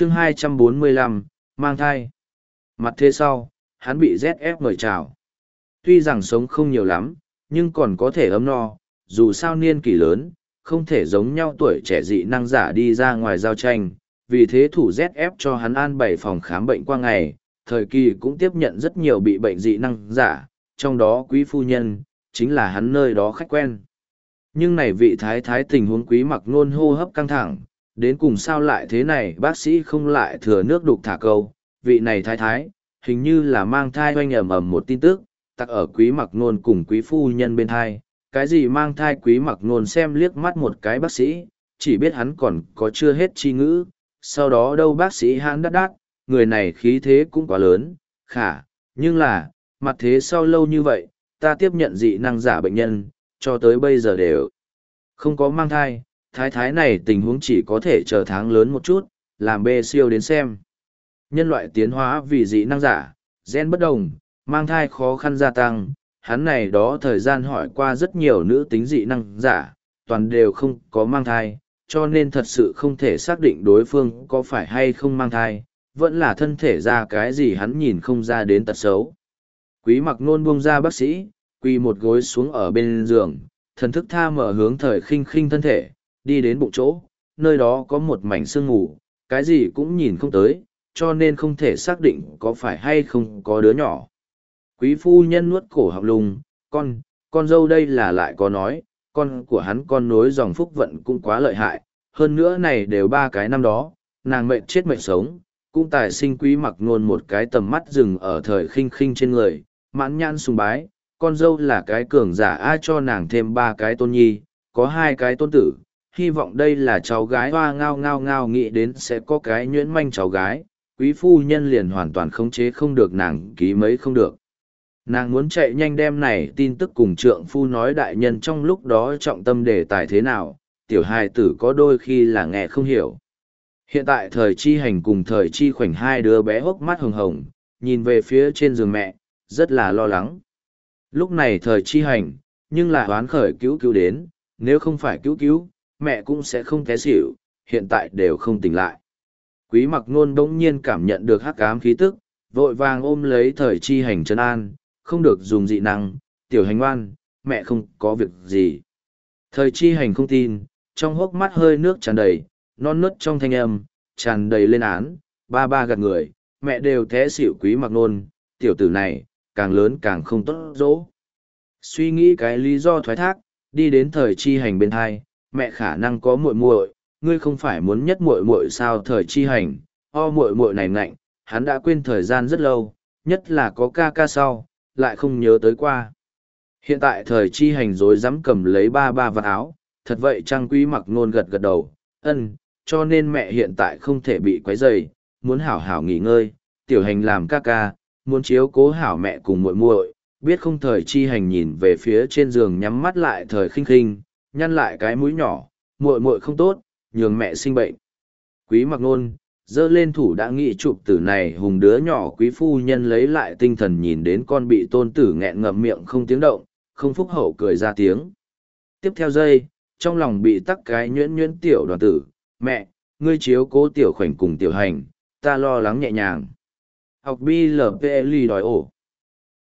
chương 245, mang thai. Mặt thế sau, hắn bị ZF mời chào. Tuy rằng sống không nhiều lắm, nhưng còn có thể ấm no, dù sao niên kỷ lớn, không thể giống nhau tuổi trẻ dị năng giả đi ra ngoài giao tranh, vì thế thủ ZF cho hắn an bảy phòng khám bệnh qua ngày, thời kỳ cũng tiếp nhận rất nhiều bị bệnh dị năng giả, trong đó quý phu nhân, chính là hắn nơi đó khách quen. Nhưng này vị thái thái tình huống quý mặc nôn hô hấp căng thẳng, đến cùng sao lại thế này bác sĩ không lại thừa nước đục thả câu, vị này thái thái, hình như là mang thai oanh ầm ầm một tin tức, tặc ở quý mặc nôn cùng quý phu nhân bên thai, cái gì mang thai quý mặc nôn xem liếc mắt một cái bác sĩ, chỉ biết hắn còn có chưa hết chi ngữ, sau đó đâu bác sĩ hắn đắt đắt, người này khí thế cũng quá lớn, khả, nhưng là, mặt thế sau lâu như vậy, ta tiếp nhận dị năng giả bệnh nhân, cho tới bây giờ đều không có mang thai, thái thái này tình huống chỉ có thể chờ tháng lớn một chút, làm bê siêu đến xem. Nhân loại tiến hóa vì dị năng giả, gen bất đồng, mang thai khó khăn gia tăng, hắn này đó thời gian hỏi qua rất nhiều nữ tính dị năng giả, toàn đều không có mang thai, cho nên thật sự không thể xác định đối phương có phải hay không mang thai, vẫn là thân thể ra cái gì hắn nhìn không ra đến tật xấu. Quý mặc nôn buông ra bác sĩ, quỳ một gối xuống ở bên giường, thần thức tha mở hướng thời khinh khinh thân thể, đi đến bụng chỗ, nơi đó có một mảnh sương ngủ, cái gì cũng nhìn không tới, cho nên không thể xác định có phải hay không có đứa nhỏ. Quý phu nhân nuốt cổ họng lùng, con, con dâu đây là lại có nói, con của hắn con nối dòng phúc vận cũng quá lợi hại, hơn nữa này đều ba cái năm đó, nàng mệnh chết mệnh sống, cũng tài sinh quý mặc nôn một cái tầm mắt rừng ở thời khinh khinh trên người, mãn nhãn sùng bái, con dâu là cái cường giả ai cho nàng thêm ba cái tôn nhi, có hai cái tôn tử, hy vọng đây là cháu gái hoa ngao ngao ngao nghĩ đến sẽ có cái nhuyễn manh cháu gái, quý phu nhân liền hoàn toàn khống chế không được nàng ký mấy không được. Nàng muốn chạy nhanh đem này tin tức cùng trượng phu nói đại nhân trong lúc đó trọng tâm đề tài thế nào, tiểu hài tử có đôi khi là nghe không hiểu. Hiện tại thời chi hành cùng thời chi khoảnh hai đứa bé hốc mắt hồng hồng, nhìn về phía trên giường mẹ, rất là lo lắng. Lúc này thời chi hành, nhưng là oán khởi cứu cứu đến, nếu không phải cứu cứu, mẹ cũng sẽ không té xỉu, hiện tại đều không tỉnh lại. Quý mặc nôn đống nhiên cảm nhận được hắc ám khí tức, vội vàng ôm lấy thời chi hành chân an, không được dùng dị năng, tiểu hành oan, mẹ không có việc gì. Thời chi hành không tin, trong hốc mắt hơi nước tràn đầy, non nớt trong thanh âm, tràn đầy lên án, ba ba gạt người, mẹ đều té xỉu quý mặc nôn, tiểu tử này, càng lớn càng không tốt dỗ. Suy nghĩ cái lý do thoái thác, đi đến thời chi hành bên hai, mẹ khả năng có muội muội, ngươi không phải muốn nhất muội muội sao thời chi hành, o muội muội này nạnh, hắn đã quên thời gian rất lâu, nhất là có ca ca sau, lại không nhớ tới qua. Hiện tại thời chi hành rồi dám cầm lấy ba ba vật áo, thật vậy trang quý mặc nôn gật gật đầu, ân, cho nên mẹ hiện tại không thể bị quấy rầy, muốn hảo hảo nghỉ ngơi, tiểu hành làm ca ca, muốn chiếu cố hảo mẹ cùng muội muội, biết không thời chi hành nhìn về phía trên giường nhắm mắt lại thời khinh khinh, nhăn lại cái mũi nhỏ, muội muội không tốt, nhường mẹ sinh bệnh. Quý mặc nôn, dơ lên thủ đã nghị chụp tử này hùng đứa nhỏ quý phu nhân lấy lại tinh thần nhìn đến con bị tôn tử nghẹn ngậm miệng không tiếng động, không phúc hậu cười ra tiếng. Tiếp theo giây, trong lòng bị tắc cái nhuyễn nhuyễn tiểu đoàn tử, mẹ, ngươi chiếu cố tiểu khoảnh cùng tiểu hành, ta lo lắng nhẹ nhàng. Học BLPL đòi ổ.